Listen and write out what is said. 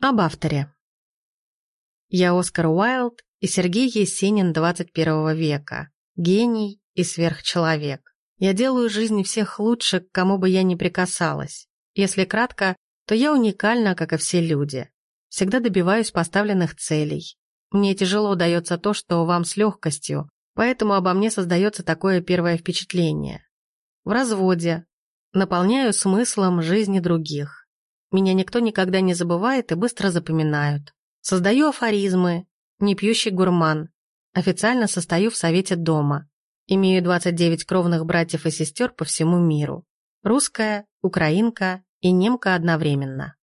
Об авторе. Я Оскар Уайлд и Сергей Есенин 21 века. Гений и сверхчеловек. Я делаю жизнь всех лучше, к кому бы я ни прикасалась. Если кратко, то я уникальна, как и все люди. Всегда добиваюсь поставленных целей. Мне тяжело дается то, что вам с легкостью, поэтому обо мне создается такое первое впечатление. В разводе. Наполняю смыслом жизни других. Меня никто никогда не забывает и быстро запоминают. Создаю афоризмы, не пьющий гурман. Официально состою в совете дома. Имею 29 кровных братьев и сестер по всему миру. Русская, украинка и немка одновременно.